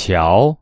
桥。